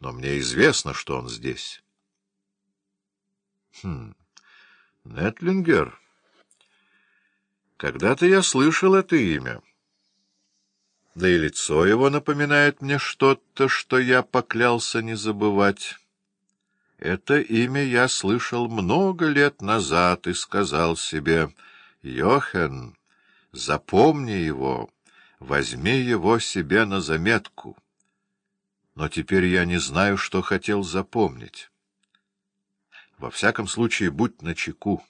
но мне известно, что он здесь. Хм, Нетлингер. Когда-то я слышал это имя. Да и лицо его напоминает мне что-то, что я поклялся не забывать. Это имя я слышал много лет назад и сказал себе, «Йохен, запомни его, возьми его себе на заметку». Но теперь я не знаю, что хотел запомнить. Во всяком случае, будь начеку.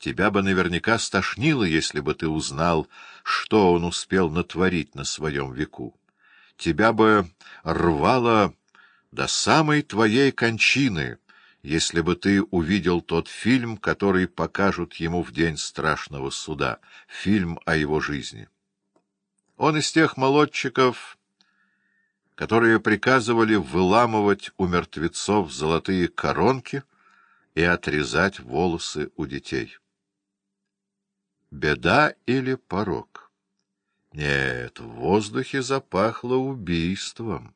Тебя бы наверняка стошнило, если бы ты узнал, что он успел натворить на своем веку. Тебя бы рвало до самой твоей кончины, если бы ты увидел тот фильм, который покажут ему в день страшного суда, фильм о его жизни. Он из тех молодчиков, которые приказывали выламывать у мертвецов золотые коронки и отрезать волосы у детей. Беда или порог? Нет, в воздухе запахло убийством.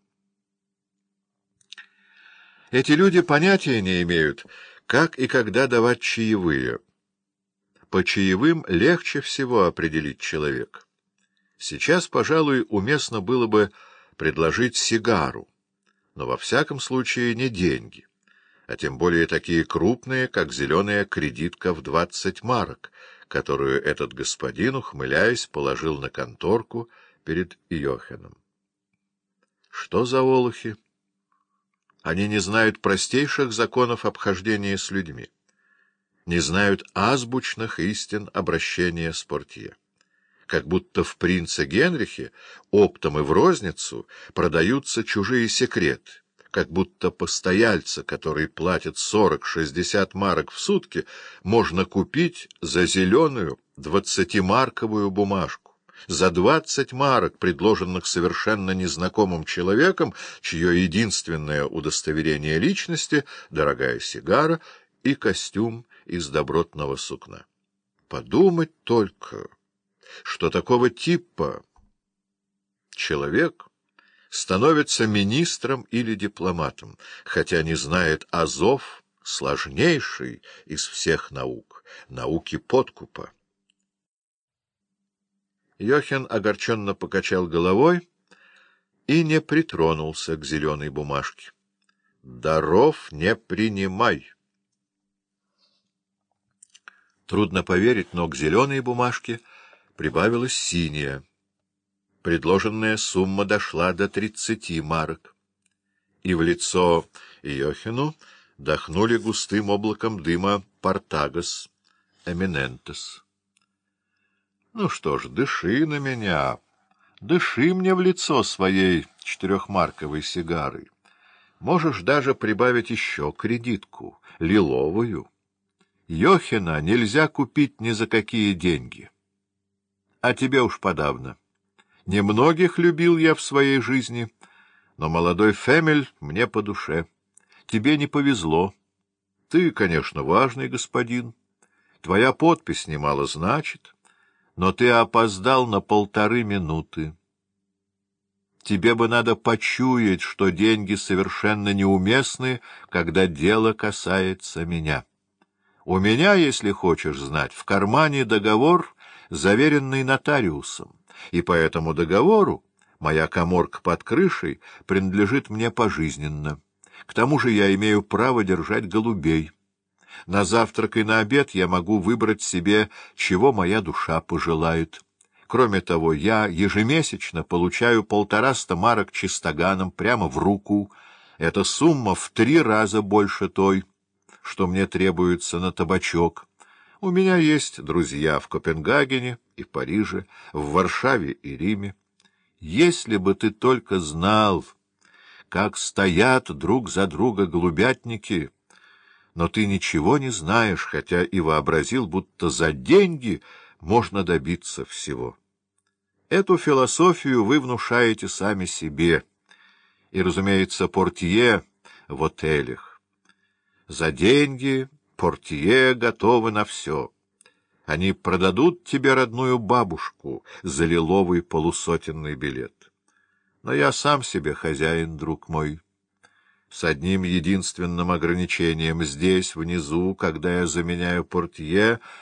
Эти люди понятия не имеют, как и когда давать чаевые. По чаевым легче всего определить человека. Сейчас, пожалуй, уместно было бы предложить сигару, но во всяком случае не деньги, а тем более такие крупные, как зеленая кредитка в двадцать марок, которую этот господин, ухмыляясь, положил на конторку перед Йоханом. Что за олухи? Они не знают простейших законов обхождения с людьми, не знают азбучных истин обращения с портье. Как будто в принце Генрихе оптом и в розницу продаются чужие секреты, как будто постояльца, который платит сорок-шестьдесят марок в сутки, можно купить за зеленую двадцатимарковую бумажку за двадцать марок, предложенных совершенно незнакомым человеком, чье единственное удостоверение личности — дорогая сигара и костюм из добротного сукна. Подумать только, что такого типа человек становится министром или дипломатом, хотя не знает азов сложнейшей из всех наук — науки подкупа. Йохин огорченно покачал головой и не притронулся к зеленой бумажке. «Даров не принимай!» Трудно поверить, но к зеленой бумажке прибавилась синяя. Предложенная сумма дошла до тридцати марок. И в лицо Йохину дохнули густым облаком дыма Портагас Эминентес. Ну что ж, дыши на меня, дыши мне в лицо своей четырехмарковой сигарой. Можешь даже прибавить еще кредитку, лиловую. Йохина нельзя купить ни за какие деньги. А тебе уж подавно. Немногих любил я в своей жизни, но молодой Фемель мне по душе. Тебе не повезло. Ты, конечно, важный господин. Твоя подпись немало значит но ты опоздал на полторы минуты. Тебе бы надо почуять, что деньги совершенно неуместны, когда дело касается меня. У меня, если хочешь знать, в кармане договор, заверенный нотариусом, и по этому договору моя коморка под крышей принадлежит мне пожизненно. К тому же я имею право держать голубей. На завтрак и на обед я могу выбрать себе, чего моя душа пожелает. Кроме того, я ежемесячно получаю полтораста марок чистоганом прямо в руку. Эта сумма в три раза больше той, что мне требуется на табачок. У меня есть друзья в Копенгагене и Париже, в Варшаве и Риме. Если бы ты только знал, как стоят друг за друга голубятники но ты ничего не знаешь, хотя и вообразил, будто за деньги можно добиться всего. Эту философию вы внушаете сами себе, и, разумеется, портье в отелях. За деньги портье готовы на все. Они продадут тебе родную бабушку за лиловый полусотенный билет. Но я сам себе хозяин, друг мой. с одним единственным ограничением. Здесь, внизу, когда я заменяю портье,